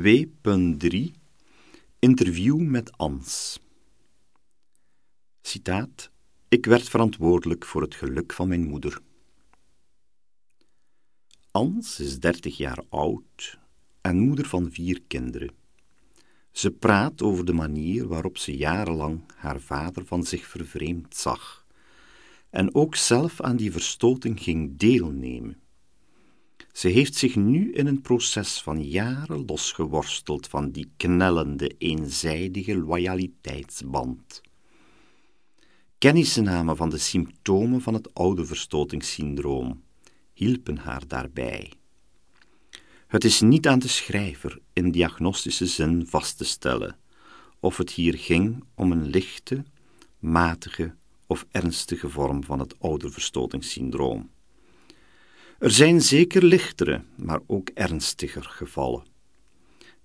2.3 Interview met Ans. Citaat: Ik werd verantwoordelijk voor het geluk van mijn moeder. Ans is 30 jaar oud en moeder van vier kinderen. Ze praat over de manier waarop ze jarenlang haar vader van zich vervreemd zag en ook zelf aan die verstoting ging deelnemen. Ze heeft zich nu in een proces van jaren losgeworsteld van die knellende, eenzijdige loyaliteitsband. Kennisname van de symptomen van het ouderverstotingssyndroom hielpen haar daarbij. Het is niet aan de schrijver in diagnostische zin vast te stellen of het hier ging om een lichte, matige of ernstige vorm van het ouderverstotingssyndroom. Er zijn zeker lichtere, maar ook ernstiger gevallen.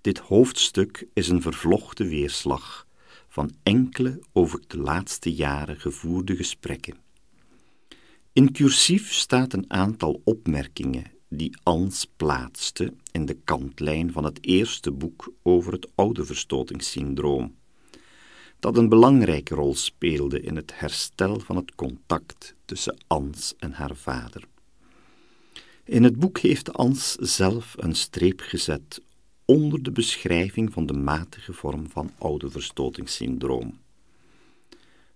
Dit hoofdstuk is een vervlochte weerslag van enkele over de laatste jaren gevoerde gesprekken. In cursief staat een aantal opmerkingen die Ans plaatste in de kantlijn van het eerste boek over het oudeverstotingssyndroom, dat een belangrijke rol speelde in het herstel van het contact tussen Ans en haar vader. In het boek heeft Ans zelf een streep gezet onder de beschrijving van de matige vorm van oudeverstotingssyndroom.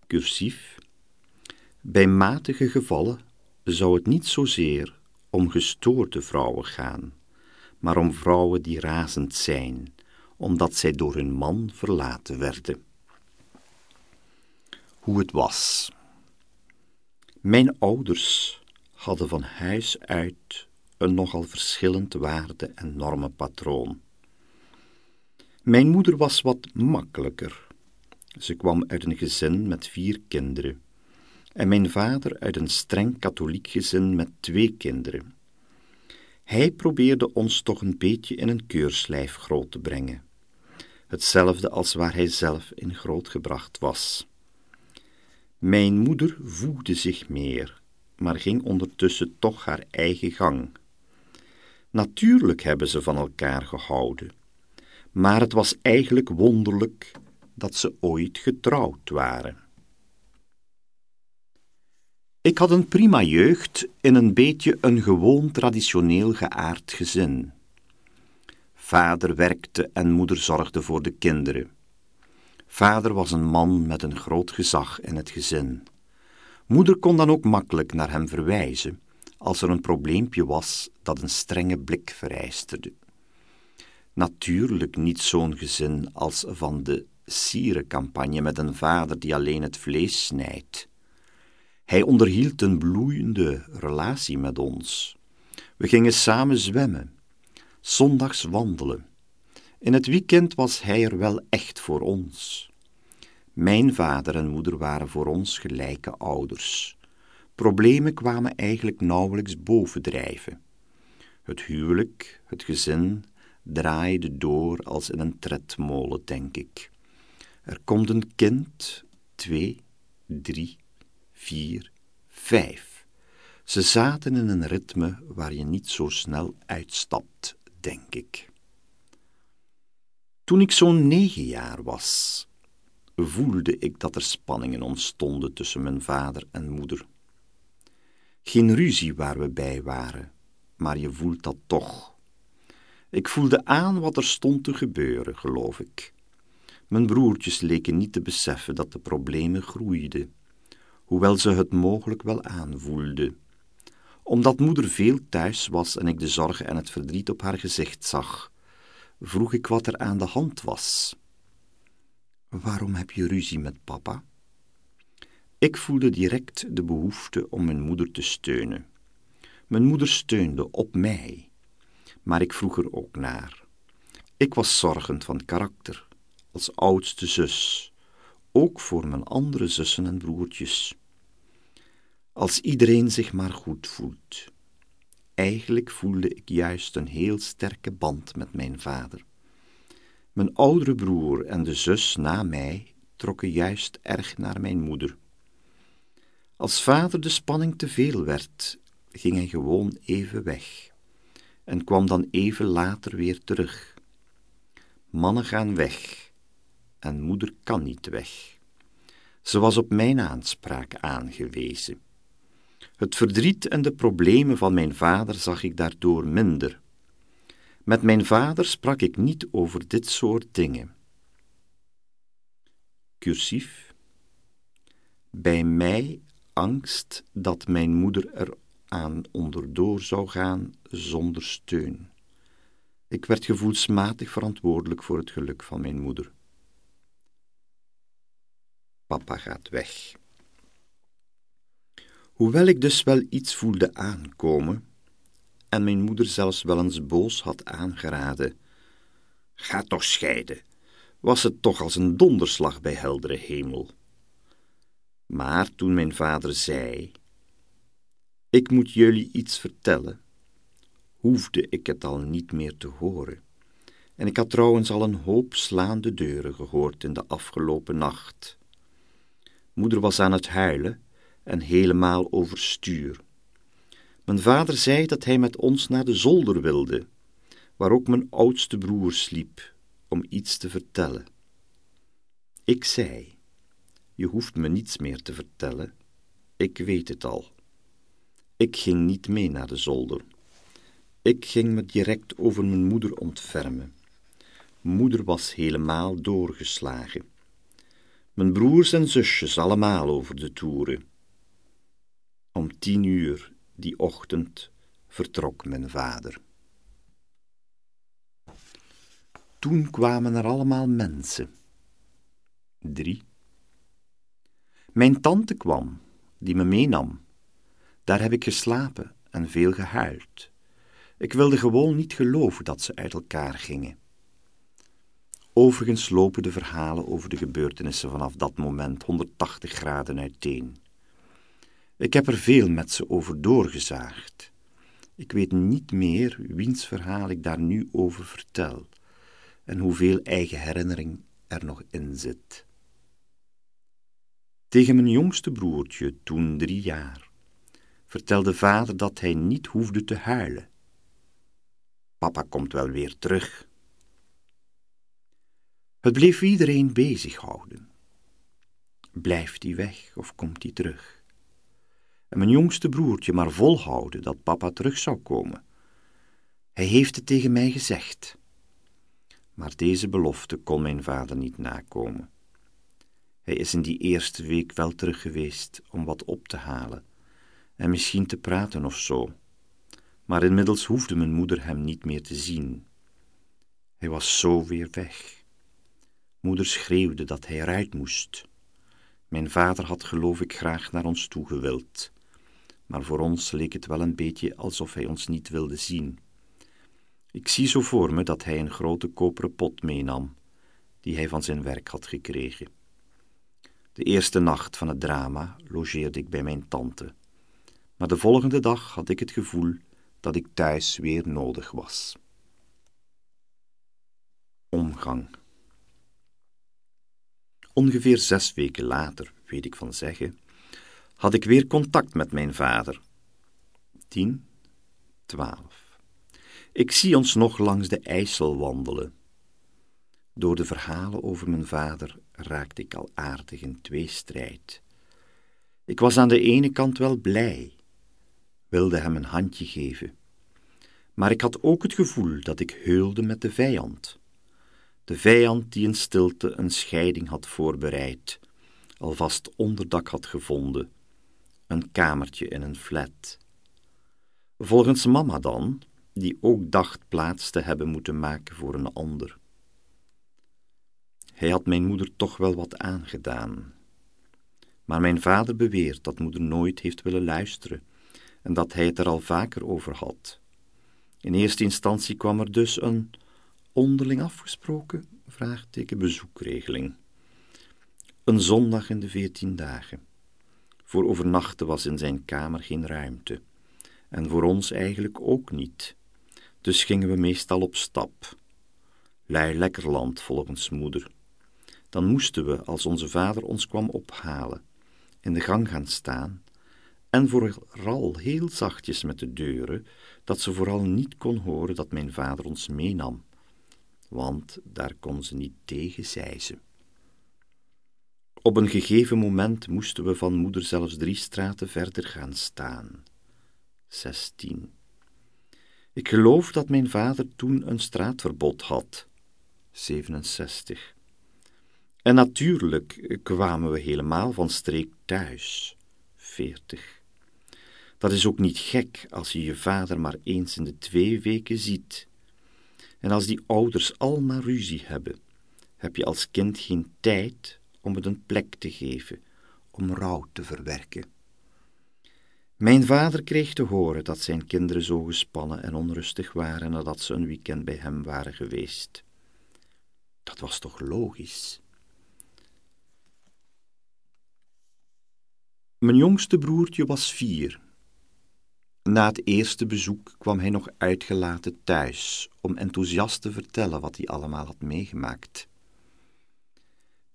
Cursief. Bij matige gevallen zou het niet zozeer om gestoorde vrouwen gaan, maar om vrouwen die razend zijn, omdat zij door hun man verlaten werden. Hoe het was. Mijn ouders hadden van huis uit een nogal verschillend waarde- en normenpatroon. Mijn moeder was wat makkelijker. Ze kwam uit een gezin met vier kinderen en mijn vader uit een streng katholiek gezin met twee kinderen. Hij probeerde ons toch een beetje in een keurslijf groot te brengen, hetzelfde als waar hij zelf in grootgebracht was. Mijn moeder voegde zich meer, maar ging ondertussen toch haar eigen gang. Natuurlijk hebben ze van elkaar gehouden, maar het was eigenlijk wonderlijk dat ze ooit getrouwd waren. Ik had een prima jeugd in een beetje een gewoon traditioneel geaard gezin. Vader werkte en moeder zorgde voor de kinderen. Vader was een man met een groot gezag in het gezin. Moeder kon dan ook makkelijk naar hem verwijzen als er een probleempje was dat een strenge blik vereiste. Natuurlijk niet zo'n gezin als van de sierencampagne met een vader die alleen het vlees snijdt. Hij onderhield een bloeiende relatie met ons. We gingen samen zwemmen, zondags wandelen. In het weekend was hij er wel echt voor ons. Mijn vader en moeder waren voor ons gelijke ouders. Problemen kwamen eigenlijk nauwelijks bovendrijven. Het huwelijk, het gezin, draaide door als in een tredmolen, denk ik. Er komt een kind, twee, drie, vier, vijf. Ze zaten in een ritme waar je niet zo snel uitstapt, denk ik. Toen ik zo'n negen jaar was, voelde ik dat er spanningen ontstonden tussen mijn vader en moeder. Geen ruzie waar we bij waren, maar je voelt dat toch. Ik voelde aan wat er stond te gebeuren, geloof ik. Mijn broertjes leken niet te beseffen dat de problemen groeiden, hoewel ze het mogelijk wel aanvoelden. Omdat moeder veel thuis was en ik de zorgen en het verdriet op haar gezicht zag, vroeg ik wat er aan de hand was. Waarom heb je ruzie met papa? Ik voelde direct de behoefte om mijn moeder te steunen. Mijn moeder steunde op mij, maar ik vroeg er ook naar. Ik was zorgend van karakter, als oudste zus, ook voor mijn andere zussen en broertjes. Als iedereen zich maar goed voelt. Eigenlijk voelde ik juist een heel sterke band met mijn vader. Mijn oudere broer en de zus na mij trokken juist erg naar mijn moeder. Als vader de spanning te veel werd, ging hij gewoon even weg en kwam dan even later weer terug. Mannen gaan weg en moeder kan niet weg. Ze was op mijn aanspraak aangewezen. Het verdriet en de problemen van mijn vader zag ik daardoor minder. Met mijn vader sprak ik niet over dit soort dingen. Cursief. Bij mij angst dat mijn moeder er aan onderdoor zou gaan zonder steun. Ik werd gevoelsmatig verantwoordelijk voor het geluk van mijn moeder. Papa gaat weg. Hoewel ik dus wel iets voelde aankomen, en mijn moeder zelfs wel eens boos had aangeraden, ga toch scheiden, was het toch als een donderslag bij heldere hemel. Maar toen mijn vader zei, ik moet jullie iets vertellen, hoefde ik het al niet meer te horen. En ik had trouwens al een hoop slaande deuren gehoord in de afgelopen nacht. Moeder was aan het huilen en helemaal overstuur. Mijn vader zei dat hij met ons naar de zolder wilde, waar ook mijn oudste broer sliep, om iets te vertellen. Ik zei: Je hoeft me niets meer te vertellen, ik weet het al. Ik ging niet mee naar de zolder. Ik ging me direct over mijn moeder ontfermen. Moeder was helemaal doorgeslagen. Mijn broers en zusjes allemaal over de toeren. Om tien uur die ochtend vertrok mijn vader. Toen kwamen er allemaal mensen. Drie. Mijn tante kwam, die me meenam. Daar heb ik geslapen en veel gehuild. Ik wilde gewoon niet geloven dat ze uit elkaar gingen. Overigens lopen de verhalen over de gebeurtenissen vanaf dat moment 180 graden uiteen. Ik heb er veel met ze over doorgezaagd. Ik weet niet meer wiens verhaal ik daar nu over vertel en hoeveel eigen herinnering er nog in zit. Tegen mijn jongste broertje, toen drie jaar, vertelde vader dat hij niet hoefde te huilen. Papa komt wel weer terug. Het bleef iedereen bezighouden. Blijft hij weg of komt hij terug? Mijn jongste broertje maar volhouden dat papa terug zou komen. Hij heeft het tegen mij gezegd. Maar deze belofte kon mijn vader niet nakomen. Hij is in die eerste week wel terug geweest om wat op te halen en misschien te praten of zo. Maar inmiddels hoefde mijn moeder hem niet meer te zien. Hij was zo weer weg. Moeder schreeuwde dat hij eruit moest. Mijn vader had geloof ik graag naar ons toe gewild, maar voor ons leek het wel een beetje alsof hij ons niet wilde zien. Ik zie zo voor me dat hij een grote koperen pot meenam, die hij van zijn werk had gekregen. De eerste nacht van het drama logeerde ik bij mijn tante, maar de volgende dag had ik het gevoel dat ik thuis weer nodig was. Omgang Ongeveer zes weken later, weet ik van zeggen, had ik weer contact met mijn vader. Tien, twaalf. Ik zie ons nog langs de IJssel wandelen. Door de verhalen over mijn vader raakte ik al aardig in tweestrijd. Ik was aan de ene kant wel blij, wilde hem een handje geven, maar ik had ook het gevoel dat ik heulde met de vijand de vijand die in stilte een scheiding had voorbereid, alvast onderdak had gevonden, een kamertje in een flat. Volgens mama dan, die ook dacht plaats te hebben moeten maken voor een ander. Hij had mijn moeder toch wel wat aangedaan. Maar mijn vader beweert dat moeder nooit heeft willen luisteren en dat hij het er al vaker over had. In eerste instantie kwam er dus een onderling afgesproken? Vraagteken bezoekregeling. Een zondag in de veertien dagen. Voor overnachten was in zijn kamer geen ruimte. En voor ons eigenlijk ook niet. Dus gingen we meestal op stap. Lui lekker land volgens moeder. Dan moesten we, als onze vader ons kwam ophalen, in de gang gaan staan en vooral heel zachtjes met de deuren, dat ze vooral niet kon horen dat mijn vader ons meenam want daar kon ze niet tegen, zei ze. Op een gegeven moment moesten we van moeder zelfs drie straten verder gaan staan. 16. Ik geloof dat mijn vader toen een straatverbod had. 67. En natuurlijk kwamen we helemaal van streek thuis. 40. Dat is ook niet gek als je je vader maar eens in de twee weken ziet. En als die ouders al maar ruzie hebben, heb je als kind geen tijd om het een plek te geven, om rouw te verwerken. Mijn vader kreeg te horen dat zijn kinderen zo gespannen en onrustig waren nadat ze een weekend bij hem waren geweest. Dat was toch logisch? Mijn jongste broertje was vier. Na het eerste bezoek kwam hij nog uitgelaten thuis om enthousiast te vertellen wat hij allemaal had meegemaakt.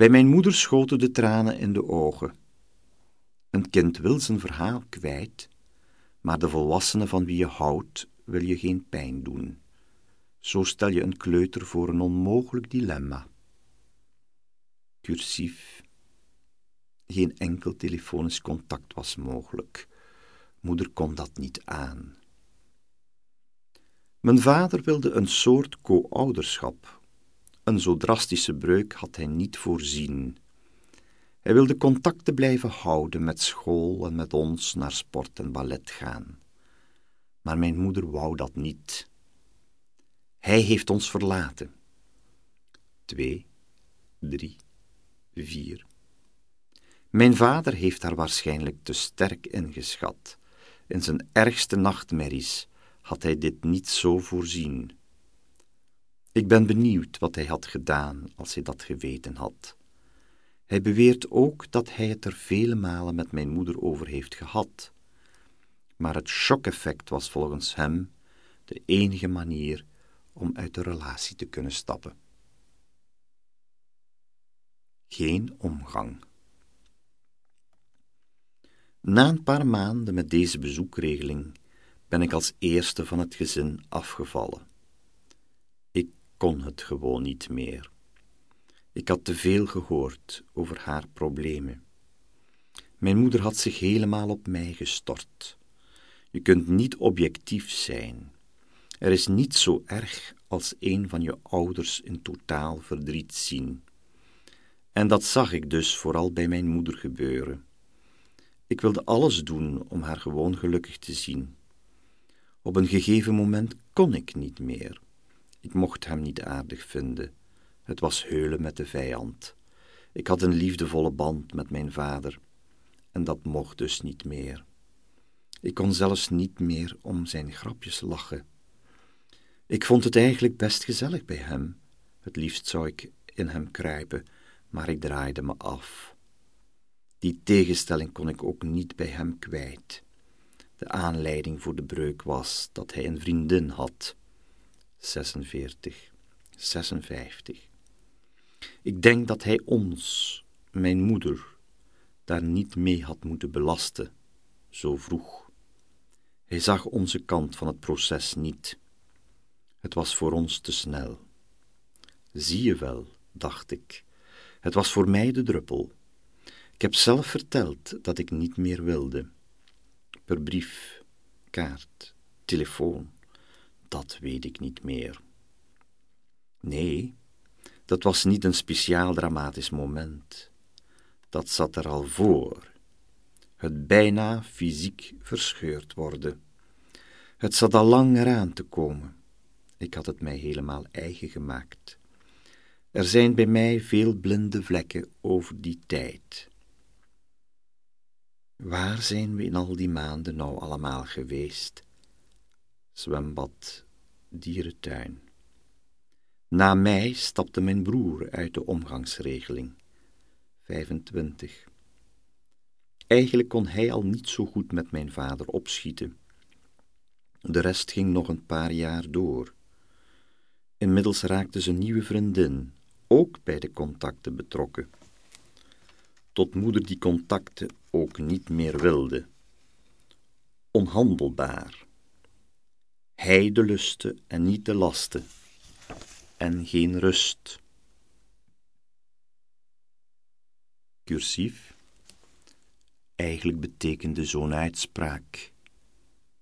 Bij mijn moeder schoten de tranen in de ogen. Een kind wil zijn verhaal kwijt, maar de volwassene van wie je houdt wil je geen pijn doen. Zo stel je een kleuter voor een onmogelijk dilemma. Cursief. Geen enkel telefonisch contact was mogelijk. Moeder kon dat niet aan. Mijn vader wilde een soort co-ouderschap. Een zo drastische breuk had hij niet voorzien. Hij wilde contacten blijven houden met school en met ons naar sport en ballet gaan. Maar mijn moeder wou dat niet. Hij heeft ons verlaten. Twee, drie, vier. Mijn vader heeft haar waarschijnlijk te sterk ingeschat. In zijn ergste nachtmerries had hij dit niet zo voorzien. Ik ben benieuwd wat hij had gedaan als hij dat geweten had. Hij beweert ook dat hij het er vele malen met mijn moeder over heeft gehad. Maar het shock-effect was volgens hem de enige manier om uit de relatie te kunnen stappen. Geen omgang. Na een paar maanden met deze bezoekregeling ben ik als eerste van het gezin afgevallen. Kon het gewoon niet meer. Ik had te veel gehoord over haar problemen. Mijn moeder had zich helemaal op mij gestort. Je kunt niet objectief zijn. Er is niet zo erg als een van je ouders in totaal verdriet zien. En dat zag ik dus vooral bij mijn moeder gebeuren. Ik wilde alles doen om haar gewoon gelukkig te zien. Op een gegeven moment kon ik niet meer. Ik mocht hem niet aardig vinden. Het was heulen met de vijand. Ik had een liefdevolle band met mijn vader, en dat mocht dus niet meer. Ik kon zelfs niet meer om zijn grapjes lachen. Ik vond het eigenlijk best gezellig bij hem. Het liefst zou ik in hem kruipen, maar ik draaide me af. Die tegenstelling kon ik ook niet bij hem kwijt. De aanleiding voor de breuk was dat hij een vriendin had. 46, 56. Ik denk dat hij ons, mijn moeder, daar niet mee had moeten belasten, zo vroeg. Hij zag onze kant van het proces niet. Het was voor ons te snel. Zie je wel, dacht ik, het was voor mij de druppel. Ik heb zelf verteld dat ik niet meer wilde. Per brief, kaart, telefoon, dat weet ik niet meer. Nee, dat was niet een speciaal dramatisch moment. Dat zat er al voor. Het bijna fysiek verscheurd worden. Het zat al lang eraan te komen. Ik had het mij helemaal eigen gemaakt. Er zijn bij mij veel blinde vlekken over die tijd. Waar zijn we in al die maanden nou allemaal geweest? Zwembad, dierentuin. Na mij stapte mijn broer uit de omgangsregeling. 25. Eigenlijk kon hij al niet zo goed met mijn vader opschieten. De rest ging nog een paar jaar door. Inmiddels raakte zijn nieuwe vriendin ook bij de contacten betrokken. Tot moeder die contacten ook niet meer wilde. Onhandelbaar. Hij de lusten en niet de lasten. en geen rust. Cursief. Eigenlijk betekende zo'n uitspraak: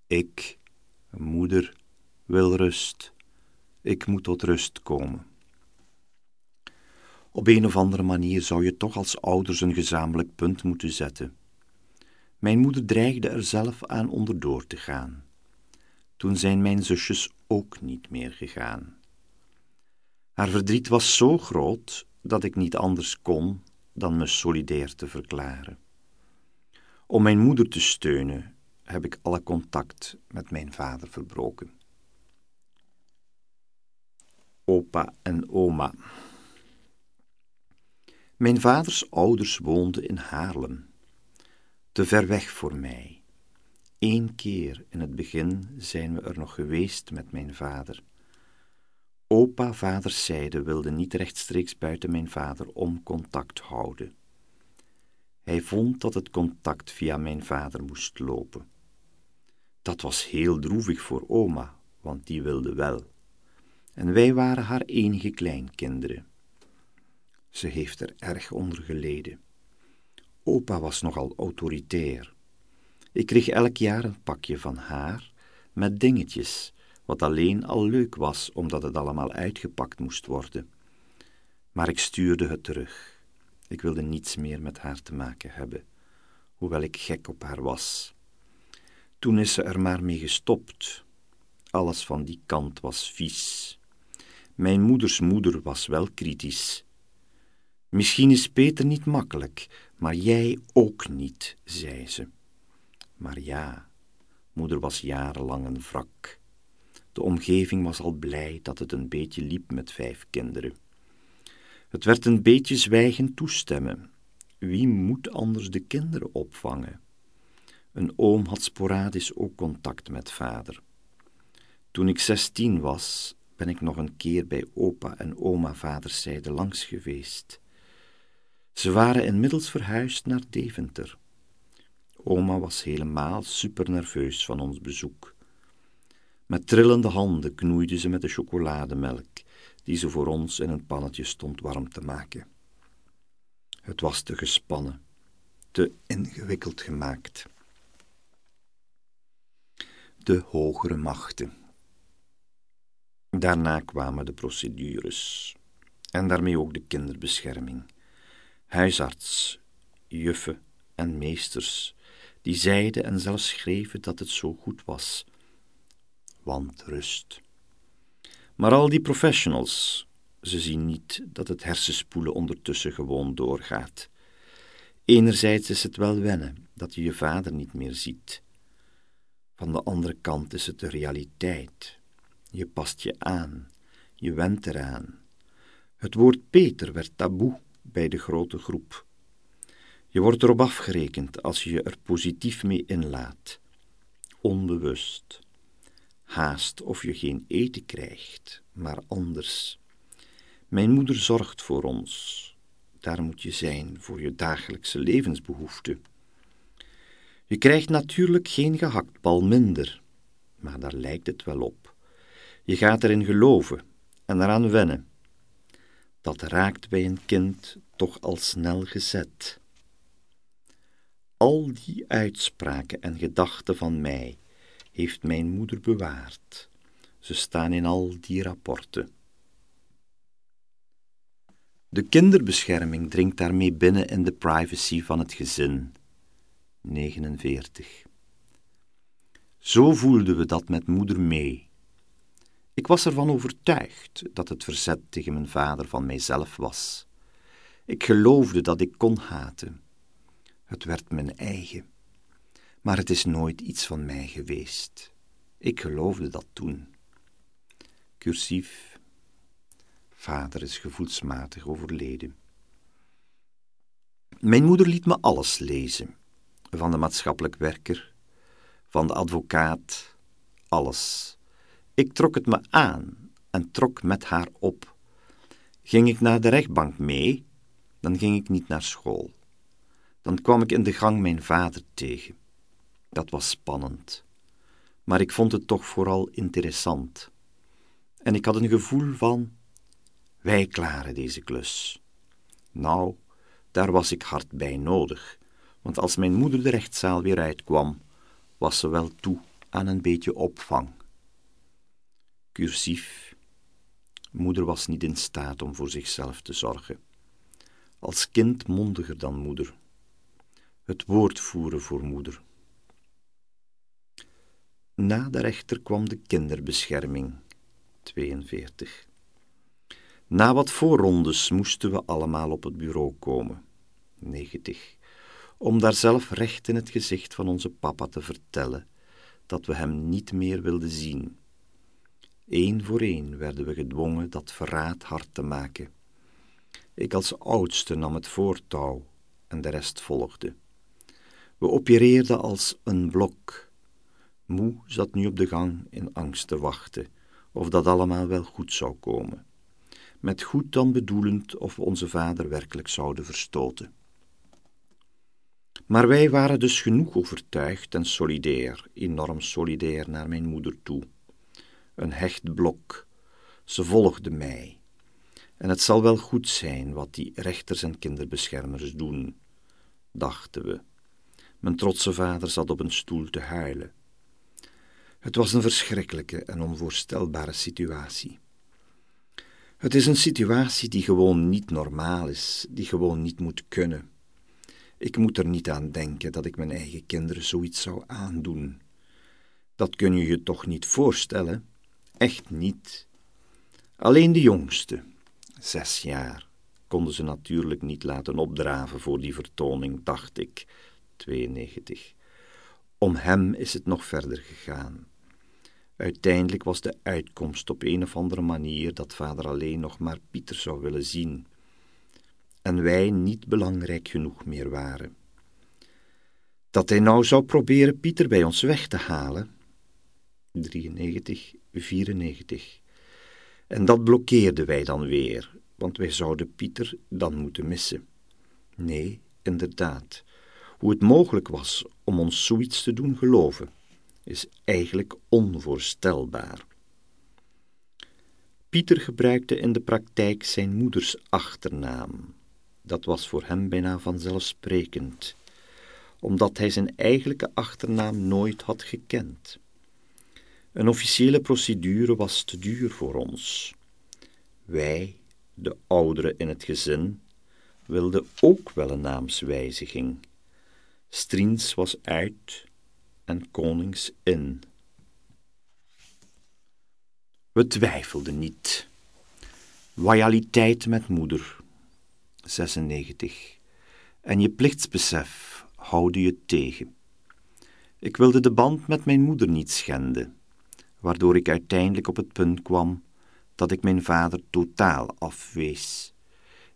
Ik, moeder, wil rust. Ik moet tot rust komen. Op een of andere manier zou je toch als ouders een gezamenlijk punt moeten zetten. Mijn moeder dreigde er zelf aan onderdoor te gaan. Toen zijn mijn zusjes ook niet meer gegaan. Haar verdriet was zo groot dat ik niet anders kon dan me solidair te verklaren. Om mijn moeder te steunen heb ik alle contact met mijn vader verbroken. Opa en oma. Mijn vaders ouders woonden in Haarlem, te ver weg voor mij. Eén keer in het begin zijn we er nog geweest met mijn vader. Opa vaders zijde wilde niet rechtstreeks buiten mijn vader om contact houden. Hij vond dat het contact via mijn vader moest lopen. Dat was heel droevig voor oma, want die wilde wel. En wij waren haar enige kleinkinderen. Ze heeft er erg onder geleden. Opa was nogal autoritair. Ik kreeg elk jaar een pakje van haar met dingetjes, wat alleen al leuk was omdat het allemaal uitgepakt moest worden. Maar ik stuurde het terug. Ik wilde niets meer met haar te maken hebben, hoewel ik gek op haar was. Toen is ze er maar mee gestopt. Alles van die kant was vies. Mijn moeders moeder was wel kritisch Misschien is Peter niet makkelijk, maar jij ook niet, zei ze. Maar ja, moeder was jarenlang een wrak. De omgeving was al blij dat het een beetje liep met vijf kinderen. Het werd een beetje zwijgend toestemmen. Wie moet anders de kinderen opvangen? Een oom had sporadisch ook contact met vader. Toen ik zestien was, ben ik nog een keer bij opa en oma vaderszijde langs geweest. Ze waren inmiddels verhuisd naar Deventer. Oma was helemaal supernerveus van ons bezoek. Met trillende handen knoeide ze met de chocolademelk, die ze voor ons in een pannetje stond warm te maken. Het was te gespannen, te ingewikkeld gemaakt. De hogere machten. Daarna kwamen de procedures en daarmee ook de kinderbescherming huisarts, juffen en meesters, die zeiden en zelfs schreven dat het zo goed was. Want rust. Maar al die professionals, ze zien niet dat het hersenspoelen ondertussen gewoon doorgaat. Enerzijds is het wel wennen dat je je vader niet meer ziet. Van de andere kant is het de realiteit. Je past je aan, je went eraan. Het woord Peter werd taboe bij de grote groep. Je wordt erop afgerekend als je je er positief mee inlaat. Onbewust. Haast of je geen eten krijgt, maar anders. Mijn moeder zorgt voor ons. Daar moet je zijn voor je dagelijkse levensbehoeften. Je krijgt natuurlijk geen gehaktbal minder, maar daar lijkt het wel op. Je gaat erin geloven en eraan wennen dat raakt bij een kind toch al snel gezet. Al die uitspraken en gedachten van mij heeft mijn moeder bewaard. Ze staan in al die rapporten. De kinderbescherming dringt daarmee binnen in de privacy van het gezin. 49. Zo voelden we dat met moeder mee. Ik was ervan overtuigd dat het verzet tegen mijn vader van mijzelf was. Ik geloofde dat ik kon haten. Het werd mijn eigen. Maar het is nooit iets van mij geweest. Ik geloofde dat toen. Cursief. Vader is gevoelsmatig overleden. Mijn moeder liet me alles lezen. Van de maatschappelijk werker, van de advocaat, alles. Ik trok het me aan en trok met haar op. Ging ik naar de rechtbank mee, dan ging ik niet naar school. Dan kwam ik in de gang mijn vader tegen. Dat was spannend, maar ik vond het toch vooral interessant. En ik had een gevoel van: Wij klaren deze klus. Nou, daar was ik hard bij nodig, want als mijn moeder de rechtszaal weer uitkwam, was ze wel toe aan een beetje opvang. Cursief. Moeder was niet in staat om voor zichzelf te zorgen. Als kind mondiger dan moeder. Het woord voeren voor moeder. Na de rechter kwam de kinderbescherming. 42. Na wat voorrondes moesten we allemaal op het bureau komen. 90. Om daar zelf recht in het gezicht van onze papa te vertellen dat we hem niet meer wilden zien. Eén voor één werden we gedwongen dat verraad hard te maken. Ik als oudste nam het voortouw en de rest volgde. We opereerden als een blok. Moe zat nu op de gang in angst te wachten of dat allemaal wel goed zou komen. Met goed dan bedoelend of we onze vader werkelijk zouden verstoten. Maar wij waren dus genoeg overtuigd en solidair, enorm solidair naar mijn moeder toe. Een hecht blok. Ze volgde mij. En het zal wel goed zijn wat die rechters en kinderbeschermers doen, dachten we. Mijn trotse vader zat op een stoel te huilen. Het was een verschrikkelijke en onvoorstelbare situatie. Het is een situatie die gewoon niet normaal is, die gewoon niet moet kunnen. Ik moet er niet aan denken dat ik mijn eigen kinderen zoiets zou aandoen. Dat kun je je toch niet voorstellen? Echt niet. Alleen de jongste, zes jaar, konden ze natuurlijk niet laten opdraven voor die vertoning, dacht ik, 92. Om hem is het nog verder gegaan. Uiteindelijk was de uitkomst op een of andere manier dat vader alleen nog maar Pieter zou willen zien en wij niet belangrijk genoeg meer waren. Dat hij nou zou proberen Pieter bij ons weg te halen. 93, 94. En dat blokkeerden wij dan weer, want wij zouden Pieter dan moeten missen. Nee, inderdaad. Hoe het mogelijk was om ons zoiets te doen geloven, is eigenlijk onvoorstelbaar. Pieter gebruikte in de praktijk zijn moeders achternaam, dat was voor hem bijna vanzelfsprekend, omdat hij zijn eigenlijke achternaam nooit had gekend. Een officiële procedure was te duur voor ons. Wij, de ouderen in het gezin, wilden ook wel een naamswijziging. Striens was uit en Konings in. We twijfelden niet. Loyaliteit met moeder 96. En je plichtsbesef houden je tegen. Ik wilde de band met mijn moeder niet schenden, waardoor ik uiteindelijk op het punt kwam dat ik mijn vader totaal afwees.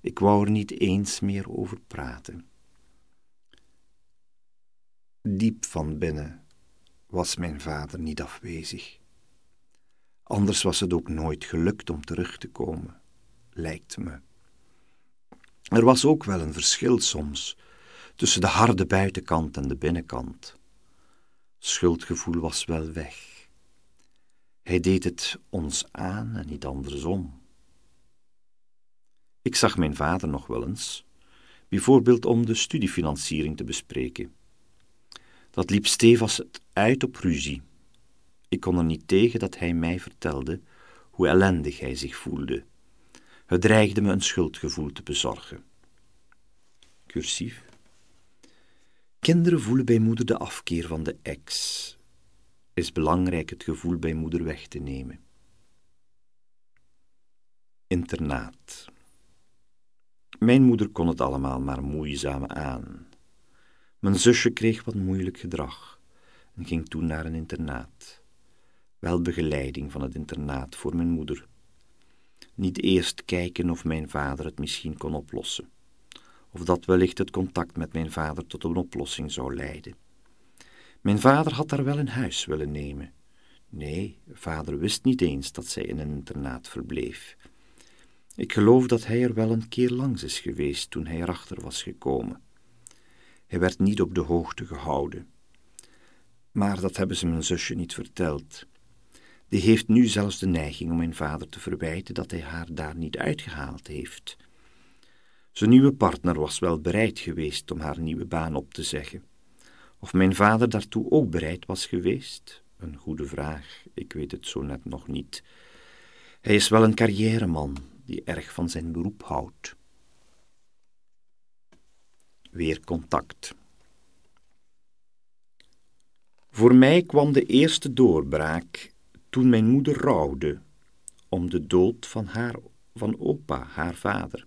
Ik wou er niet eens meer over praten. Diep van binnen was mijn vader niet afwezig. Anders was het ook nooit gelukt om terug te komen, lijkt me. Er was ook wel een verschil soms tussen de harde buitenkant en de binnenkant. Schuldgevoel was wel weg. Hij deed het ons aan en niet andersom. Ik zag mijn vader nog wel eens, bijvoorbeeld om de studiefinanciering te bespreken. Dat liep stevast uit op ruzie. Ik kon er niet tegen dat hij mij vertelde hoe ellendig hij zich voelde het dreigde me een schuldgevoel te bezorgen. Cursief. Kinderen voelen bij moeder de afkeer van de ex. Is belangrijk het gevoel bij moeder weg te nemen. Internaat. Mijn moeder kon het allemaal maar moeizaam aan. Mijn zusje kreeg wat moeilijk gedrag en ging toen naar een internaat. Wel begeleiding van het internaat voor mijn moeder niet eerst kijken of mijn vader het misschien kon oplossen, of dat wellicht het contact met mijn vader tot een oplossing zou leiden. Mijn vader had haar wel in huis willen nemen. Nee, vader wist niet eens dat zij in een internaat verbleef. Ik geloof dat hij er wel een keer langs is geweest toen hij erachter was gekomen. Hij werd niet op de hoogte gehouden. Maar dat hebben ze mijn zusje niet verteld. Die heeft nu zelfs de neiging om mijn vader te verwijten dat hij haar daar niet uitgehaald heeft. Zijn nieuwe partner was wel bereid geweest om haar nieuwe baan op te zeggen. Of mijn vader daartoe ook bereid was geweest? Een goede vraag, ik weet het zo net nog niet. Hij is wel een carrièreman die erg van zijn beroep houdt. Weer contact. Voor mij kwam de eerste doorbraak toen mijn moeder rouwde om de dood van haar van opa, haar vader.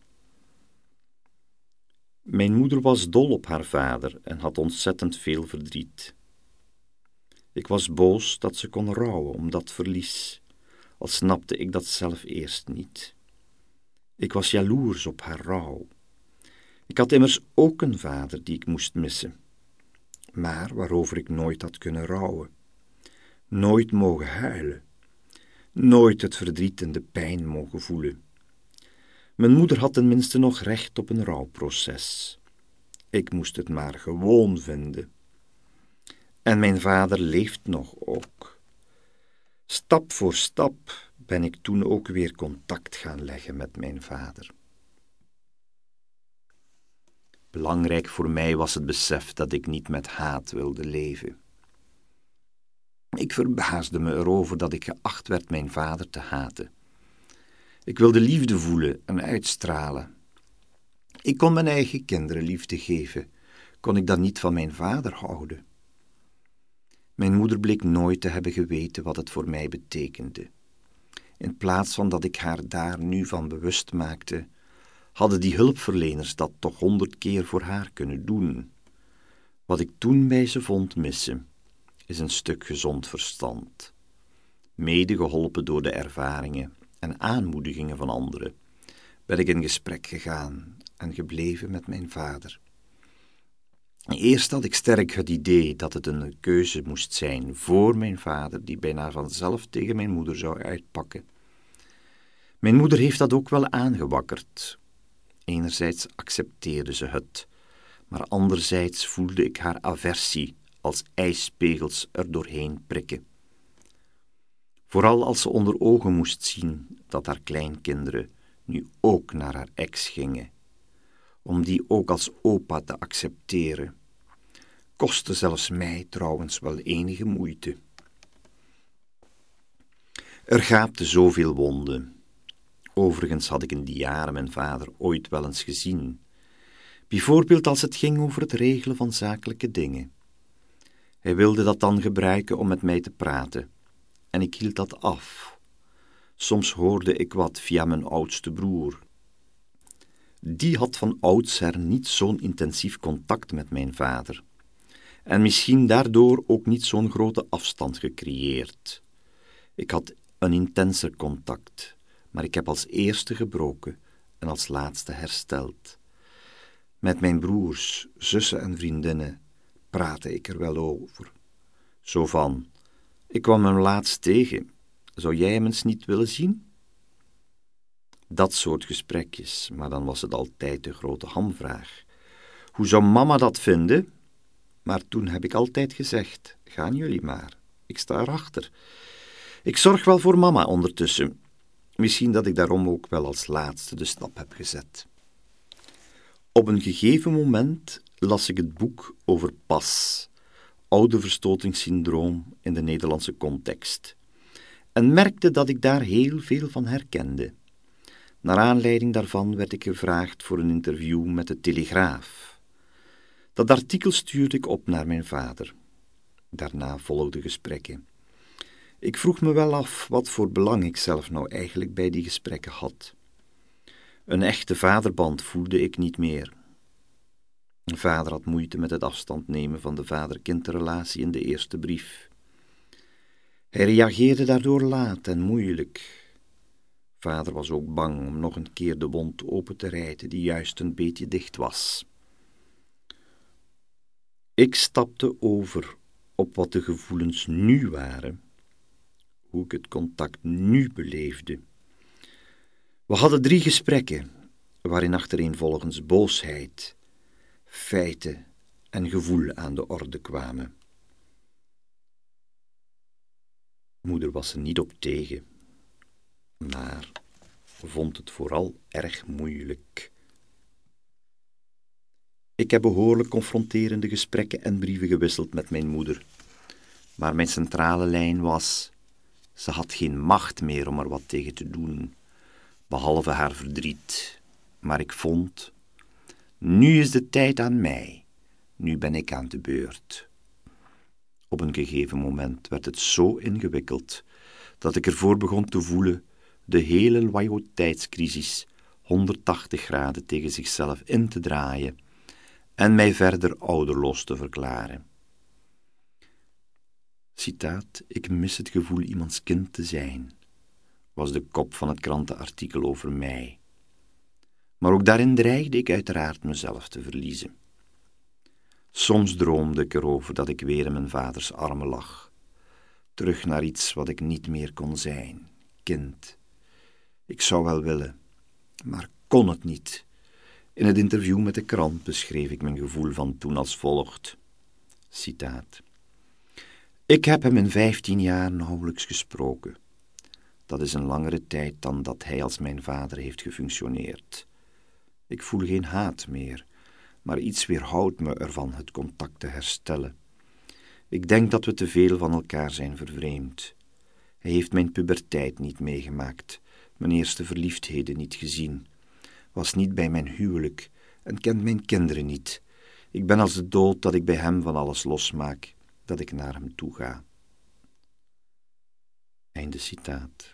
Mijn moeder was dol op haar vader en had ontzettend veel verdriet. Ik was boos dat ze kon rouwen om dat verlies, al snapte ik dat zelf eerst niet. Ik was jaloers op haar rouw. Ik had immers ook een vader die ik moest missen, maar waarover ik nooit had kunnen rouwen, nooit mogen huilen, nooit het verdriet en de pijn mogen voelen. Mijn moeder had tenminste nog recht op een rouwproces. Ik moest het maar gewoon vinden. En mijn vader leeft nog ook. Stap voor stap ben ik toen ook weer contact gaan leggen met mijn vader. Belangrijk voor mij was het besef dat ik niet met haat wilde leven. Ik verbaasde me erover dat ik geacht werd mijn vader te haten. Ik wilde liefde voelen en uitstralen. Ik kon mijn eigen kinderen liefde geven, kon ik dan niet van mijn vader houden? Mijn moeder bleek nooit te hebben geweten wat het voor mij betekende. In plaats van dat ik haar daar nu van bewust maakte, hadden die hulpverleners dat toch honderd keer voor haar kunnen doen. Wat ik toen bij ze vond missen, is een stuk gezond verstand, mede geholpen door de ervaringen en aanmoedigingen van anderen, ben ik in gesprek gegaan en gebleven met mijn vader. Eerst had ik sterk het idee dat het een keuze moest zijn voor mijn vader, die bijna vanzelf tegen mijn moeder zou uitpakken. Mijn moeder heeft dat ook wel aangewakkerd. Enerzijds accepteerde ze het, maar anderzijds voelde ik haar aversie als ijspegels er doorheen prikken. Vooral als ze onder ogen moest zien dat haar kleinkinderen nu ook naar haar ex gingen, om die ook als opa te accepteren, kostte zelfs mij trouwens wel enige moeite. Er gaapte zoveel wonden. Overigens had ik in die jaren mijn vader ooit wel eens gezien, bijvoorbeeld als het ging over het regelen van zakelijke dingen. Hij wilde dat dan gebruiken om met mij te praten en ik hield dat af. Soms hoorde ik wat via mijn oudste broer. Die had van oudsher niet zo'n intensief contact met mijn vader, en misschien daardoor ook niet zo'n grote afstand gecreëerd. Ik had een intenser contact, maar ik heb als eerste gebroken en als laatste hersteld. Met mijn broers, zussen en vriendinnen praatte ik er wel over. Zo van, ik kwam hem laatst tegen. Zou jij hem eens niet willen zien? Dat soort gesprekjes, maar dan was het altijd de grote hamvraag. Hoe zou mama dat vinden? Maar toen heb ik altijd gezegd: gaan jullie maar, ik sta erachter. Ik zorg wel voor mama ondertussen. Misschien dat ik daarom ook wel als laatste de stap heb gezet. Op een gegeven moment las ik het boek over Pas oude verstotingssyndroom in de Nederlandse context en merkte dat ik daar heel veel van herkende. Naar aanleiding daarvan werd ik gevraagd voor een interview met de Telegraaf. Dat artikel stuurde ik op naar mijn vader. Daarna volgden gesprekken. Ik vroeg me wel af wat voor belang ik zelf nou eigenlijk bij die gesprekken had. Een echte vaderband voelde ik niet meer. Vader had moeite met het afstand nemen van de vader-kindrelatie in de eerste brief. Hij reageerde daardoor laat en moeilijk. Vader was ook bang om nog een keer de wond open te rijten die juist een beetje dicht was. Ik stapte over op wat de gevoelens nu waren, hoe ik het contact nu beleefde. We hadden drie gesprekken, waarin achtereenvolgens boosheid, feiten en gevoel aan de orde kwamen. Moeder was er niet op tegen, maar vond het vooral erg moeilijk. Ik heb behoorlijk confronterende gesprekken en brieven gewisseld met mijn moeder, maar mijn centrale lijn was: ze had geen macht meer om er wat tegen te doen, behalve haar verdriet. Maar ik vond: nu is de tijd aan mij, nu ben ik aan de beurt. Op een gegeven moment werd het zo ingewikkeld dat ik ervoor begon te voelen de hele loyaliteitscrisis 180 graden tegen zichzelf in te draaien en mij verder ouderloos te verklaren. Citaat, ik mis het gevoel iemands kind te zijn, was de kop van het krantenartikel over mij. Maar ook daarin dreigde ik uiteraard mezelf te verliezen. Soms droomde ik erover dat ik weer in mijn vaders armen lag, terug naar iets wat ik niet meer kon zijn, kind. Ik zou wel willen, maar kon het niet. In het interview met de krant beschreef ik mijn gevoel van toen als volgt. Citaat. Ik heb hem in vijftien jaar nauwelijks gesproken. Dat is een langere tijd dan dat hij als mijn vader heeft gefunctioneerd. Ik voel geen haat meer, maar iets weerhoudt me ervan het contact te herstellen. Ik denk dat we te veel van elkaar zijn vervreemd. Hij heeft mijn puberteit niet meegemaakt, mijn eerste verliefdheden niet gezien, was niet bij mijn huwelijk en kent mijn kinderen niet. Ik ben als de dood dat ik bij hem van alles losmaak, dat ik naar hem toe ga. Einde citaat.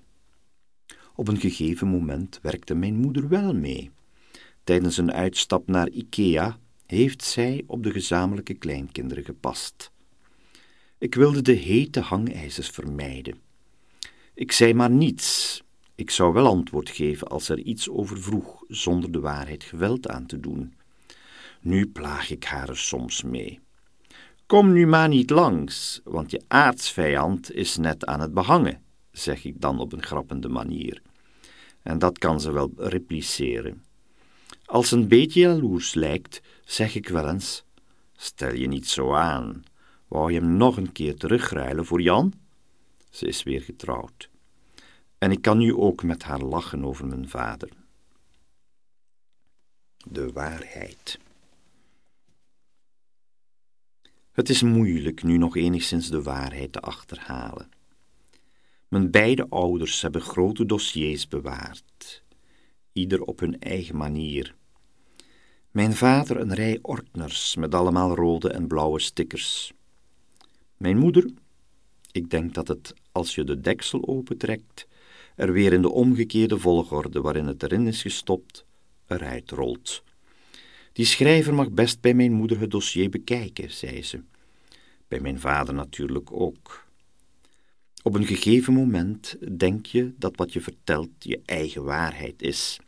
Op een gegeven moment werkte mijn moeder wel mee. Tijdens een uitstap naar Ikea heeft zij op de gezamenlijke kleinkinderen gepast. Ik wilde de hete hangijzers vermijden. Ik zei maar niets. Ik zou wel antwoord geven als er iets over vroeg, zonder de waarheid geweld aan te doen. Nu plaag ik haar er soms mee. Kom nu maar niet langs, want je aardsvijand is net aan het behangen, zeg ik dan op een grappende manier. En dat kan ze wel repliceren. Als een beetje jaloers lijkt, zeg ik wel eens: Stel je niet zo aan. Wou je hem nog een keer terugruilen voor Jan? Ze is weer getrouwd. En ik kan nu ook met haar lachen over mijn vader. De waarheid. Het is moeilijk nu nog enigszins de waarheid te achterhalen. Mijn beide ouders hebben grote dossiers bewaard, ieder op hun eigen manier. Mijn vader een rij ordners met allemaal rode en blauwe stickers. Mijn moeder, ik denk dat het, als je de deksel opentrekt, er weer in de omgekeerde volgorde waarin het erin is gestopt, eruit rolt. Die schrijver mag best bij mijn moeder het dossier bekijken, zei ze. Bij mijn vader natuurlijk ook. Op een gegeven moment denk je dat wat je vertelt je eigen waarheid is.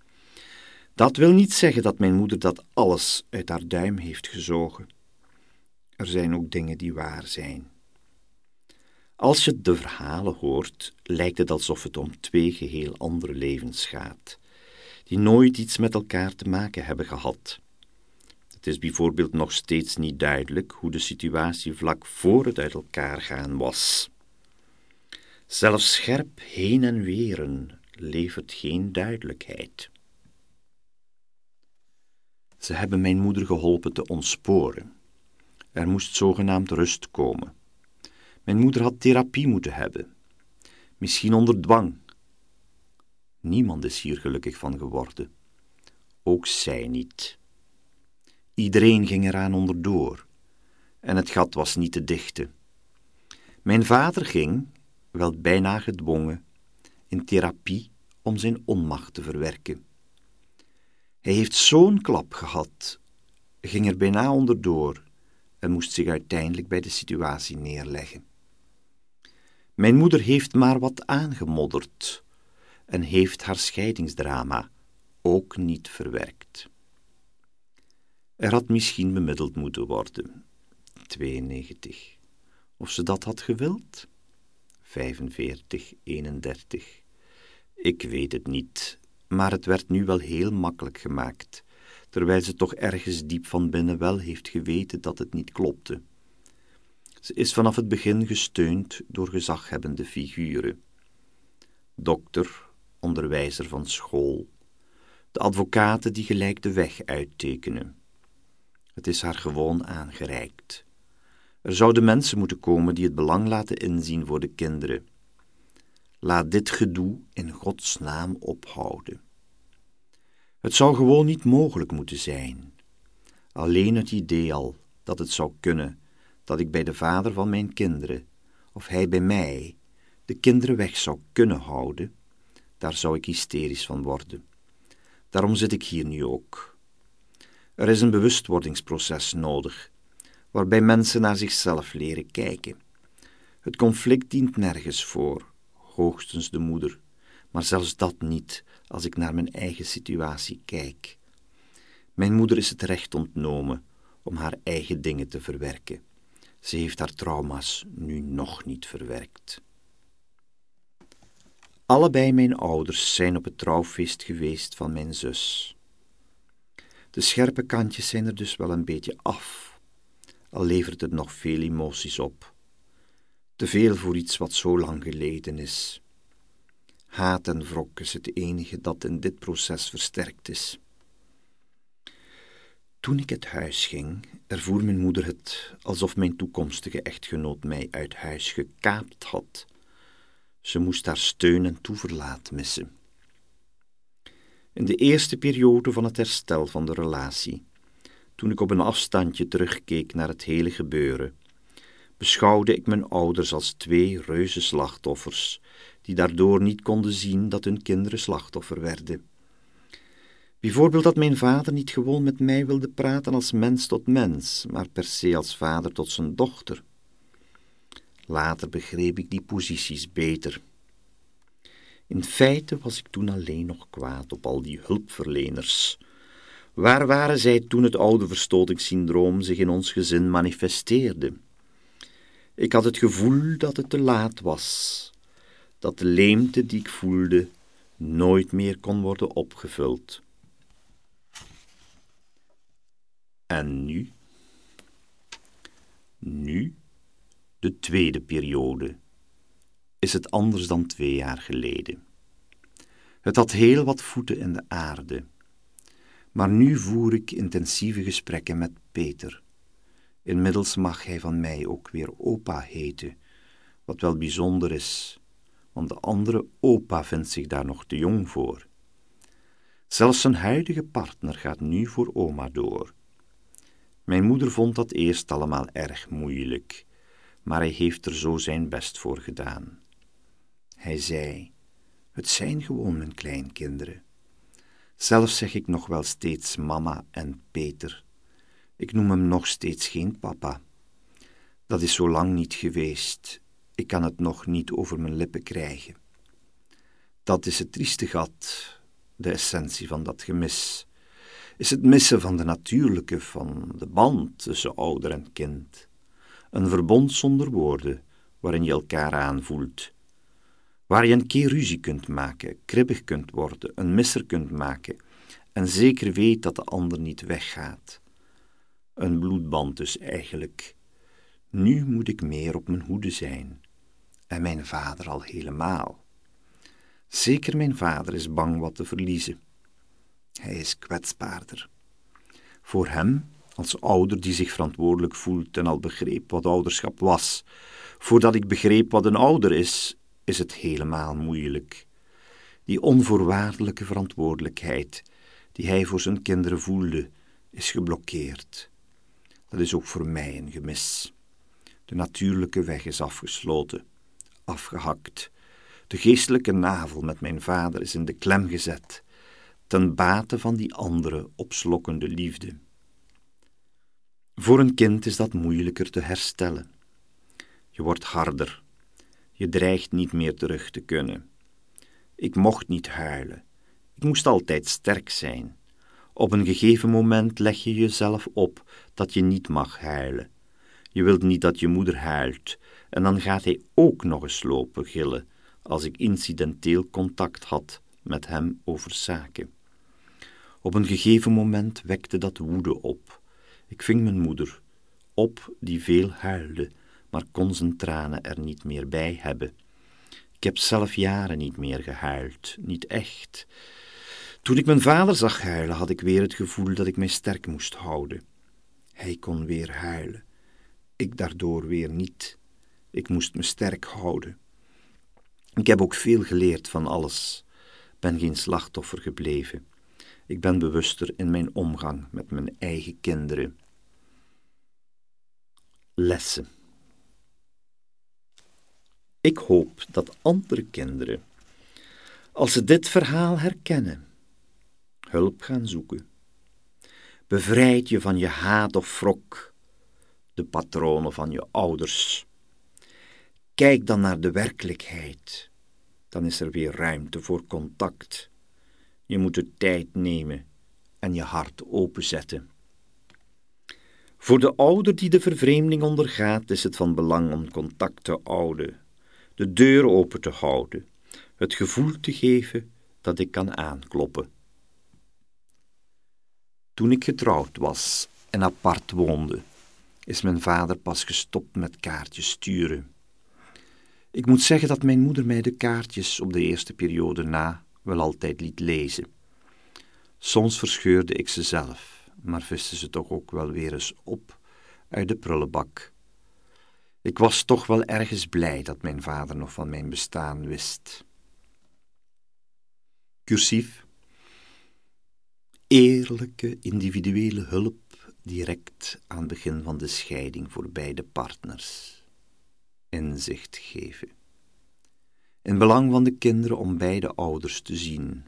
Dat wil niet zeggen dat mijn moeder dat alles uit haar duim heeft gezogen. Er zijn ook dingen die waar zijn. Als je de verhalen hoort, lijkt het alsof het om twee geheel andere levens gaat, die nooit iets met elkaar te maken hebben gehad. Het is bijvoorbeeld nog steeds niet duidelijk hoe de situatie vlak voor het uit elkaar gaan was. Zelfs scherp heen en weren levert geen duidelijkheid. Ze hebben mijn moeder geholpen te ontsporen. Er moest zogenaamd rust komen. Mijn moeder had therapie moeten hebben. Misschien onder dwang. Niemand is hier gelukkig van geworden. Ook zij niet. Iedereen ging eraan onderdoor. En het gat was niet te dichten. Mijn vader ging, wel bijna gedwongen, in therapie om zijn onmacht te verwerken. Hij heeft zo'n klap gehad, ging er bijna onderdoor en moest zich uiteindelijk bij de situatie neerleggen. Mijn moeder heeft maar wat aangemodderd en heeft haar scheidingsdrama ook niet verwerkt. Er had misschien bemiddeld moeten worden. 92. Of ze dat had gewild? 45, 31. Ik weet het niet, maar het werd nu wel heel makkelijk gemaakt, terwijl ze toch ergens diep van binnen wel heeft geweten dat het niet klopte. Ze is vanaf het begin gesteund door gezaghebbende figuren. Dokter, onderwijzer van school, de advocaten die gelijk de weg uittekenen. Het is haar gewoon aangereikt. Er zouden mensen moeten komen die het belang laten inzien voor de kinderen. Laat dit gedoe in Gods naam ophouden. Het zou gewoon niet mogelijk moeten zijn. Alleen het idee al dat het zou kunnen dat ik bij de vader van mijn kinderen, of hij bij mij, de kinderen weg zou kunnen houden, daar zou ik hysterisch van worden. Daarom zit ik hier nu ook. Er is een bewustwordingsproces nodig, waarbij mensen naar zichzelf leren kijken. Het conflict dient nergens voor, hoogstens de moeder, maar zelfs dat niet als ik naar mijn eigen situatie kijk. Mijn moeder is het recht ontnomen om haar eigen dingen te verwerken. Ze heeft haar trauma's nu nog niet verwerkt. Allebei mijn ouders zijn op het trouwfeest geweest van mijn zus. De scherpe kantjes zijn er dus wel een beetje af, al levert het nog veel emoties op. Te veel voor iets wat zo lang geleden is. Haat en wrok is het enige dat in dit proces versterkt is. Toen ik het huis ging, ervoer mijn moeder het alsof mijn toekomstige echtgenoot mij uit huis gekaapt had. Ze moest haar steun en toeverlaat missen. In de eerste periode van het herstel van de relatie, toen ik op een afstandje terugkeek naar het hele gebeuren, beschouwde ik mijn ouders als twee reuze slachtoffers, die daardoor niet konden zien dat hun kinderen slachtoffer werden. Bijvoorbeeld dat mijn vader niet gewoon met mij wilde praten als mens tot mens, maar per se als vader tot zijn dochter. Later begreep ik die posities beter. In feite was ik toen alleen nog kwaad op al die hulpverleners. Waar waren zij toen het oude verstotingssyndroom zich in ons gezin manifesteerde? Ik had het gevoel dat het te laat was, dat de leemte die ik voelde nooit meer kon worden opgevuld. En nu? Nu, de tweede periode, is het anders dan twee jaar geleden. Het had heel wat voeten in de aarde. Maar nu voer ik intensieve gesprekken met Peter. Inmiddels mag hij van mij ook weer opa heten, wat wel bijzonder is, want de andere opa vindt zich daar nog te jong voor. Zelfs zijn huidige partner gaat nu voor oma door. Mijn moeder vond dat eerst allemaal erg moeilijk, maar hij heeft er zo zijn best voor gedaan. Hij zei: Het zijn gewoon mijn kleinkinderen. Zelf zeg ik nog wel steeds mama en Peter. Ik noem hem nog steeds geen papa. Dat is zo lang niet geweest. Ik kan het nog niet over mijn lippen krijgen. Dat is het trieste gat, de essentie van dat gemis is het missen van de natuurlijke, van de band tussen ouder en kind. Een verbond zonder woorden, waarin je elkaar aanvoelt. Waar je een keer ruzie kunt maken, kribbig kunt worden, een misser kunt maken en zeker weet dat de ander niet weggaat. Een bloedband dus eigenlijk. Nu moet ik meer op mijn hoede zijn. En mijn vader al helemaal. Zeker mijn vader is bang wat te verliezen. Hij is kwetsbaarder. Voor hem, als ouder die zich verantwoordelijk voelt en al begreep wat ouderschap was, voordat ik begreep wat een ouder is, is het helemaal moeilijk. Die onvoorwaardelijke verantwoordelijkheid die hij voor zijn kinderen voelde, is geblokkeerd. Dat is ook voor mij een gemis. De natuurlijke weg is afgesloten, afgehakt. De geestelijke navel met mijn vader is in de klem gezet ten bate van die andere opslokkende liefde. Voor een kind is dat moeilijker te herstellen. Je wordt harder, je dreigt niet meer terug te kunnen. Ik mocht niet huilen, ik moest altijd sterk zijn. Op een gegeven moment leg je jezelf op dat je niet mag huilen. Je wilt niet dat je moeder huilt, en dan gaat hij ook nog eens lopen gillen als ik incidenteel contact had met hem over zaken. Op een gegeven moment wekte dat woede op. Ik ving mijn moeder, op die veel huilde, maar kon zijn tranen er niet meer bij hebben. Ik heb zelf jaren niet meer gehuild, niet echt. Toen ik mijn vader zag huilen, had ik weer het gevoel dat ik mij sterk moest houden. Hij kon weer huilen, ik daardoor weer niet. Ik moest me sterk houden. Ik heb ook veel geleerd van alles, ben geen slachtoffer gebleven. Ik ben bewuster in mijn omgang met mijn eigen kinderen. Lessen. Ik hoop dat andere kinderen, als ze dit verhaal herkennen, hulp gaan zoeken. Bevrijd je van je haat of wrok, de patronen van je ouders. Kijk dan naar de werkelijkheid. Dan is er weer ruimte voor contact. Je moet de tijd nemen en je hart openzetten. Voor de ouder die de vervreemding ondergaat, is het van belang om contact te houden, de deur open te houden, het gevoel te geven dat ik kan aankloppen. Toen ik getrouwd was en apart woonde, is mijn vader pas gestopt met kaartjes sturen. Ik moet zeggen dat mijn moeder mij de kaartjes op de eerste periode na wel altijd liet lezen. Soms verscheurde ik ze zelf, maar viste ze toch ook wel weer eens op uit de prullenbak. Ik was toch wel ergens blij dat mijn vader nog van mijn bestaan wist. Cursief. Eerlijke individuele hulp direct aan het begin van de scheiding voor beide partners inzicht geven. In belang van de kinderen om beide ouders te zien.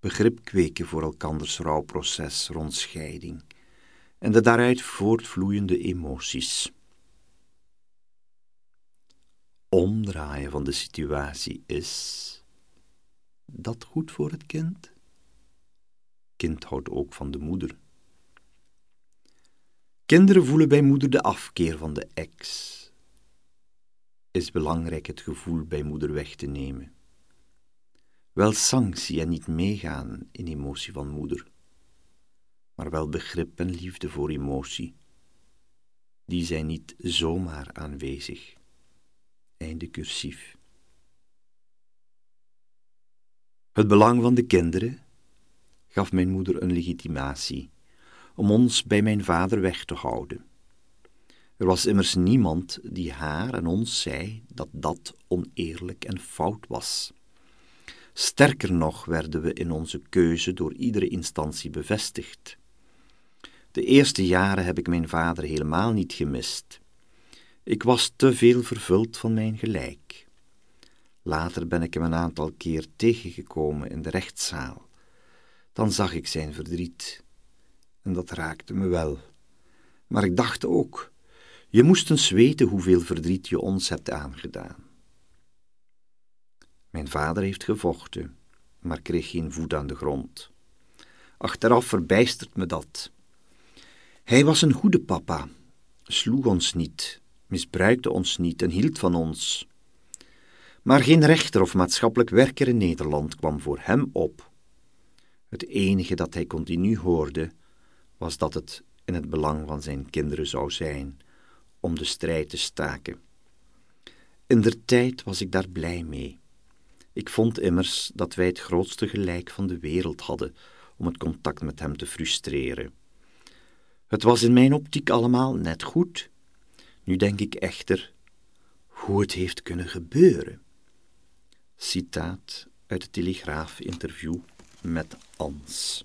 Begrip kweken voor elkanders rouwproces rond scheiding en de daaruit voortvloeiende emoties. Omdraaien van de situatie is dat goed voor het kind? Kind houdt ook van de moeder. Kinderen voelen bij moeder de afkeer van de ex is belangrijk het gevoel bij moeder weg te nemen. Wel sanctie en niet meegaan in emotie van moeder, maar wel begrip en liefde voor emotie. Die zijn niet zomaar aanwezig. Einde cursief. Het belang van de kinderen gaf mijn moeder een legitimatie om ons bij mijn vader weg te houden. Er was immers niemand die haar en ons zei dat dat oneerlijk en fout was. Sterker nog werden we in onze keuze door iedere instantie bevestigd. De eerste jaren heb ik mijn vader helemaal niet gemist. Ik was te veel vervuld van mijn gelijk. Later ben ik hem een aantal keer tegengekomen in de rechtszaal. Dan zag ik zijn verdriet. En dat raakte me wel. Maar ik dacht ook je moest eens weten hoeveel verdriet je ons hebt aangedaan. Mijn vader heeft gevochten, maar kreeg geen voet aan de grond. Achteraf verbijstert me dat. Hij was een goede papa, sloeg ons niet, misbruikte ons niet en hield van ons. Maar geen rechter of maatschappelijk werker in Nederland kwam voor hem op. Het enige dat hij continu hoorde, was dat het in het belang van zijn kinderen zou zijn om de strijd te staken. In der tijd was ik daar blij mee. Ik vond immers dat wij het grootste gelijk van de wereld hadden om het contact met hem te frustreren. Het was in mijn optiek allemaal net goed. Nu denk ik echter hoe het heeft kunnen gebeuren. Citaat uit het Telegraaf-interview met Ans.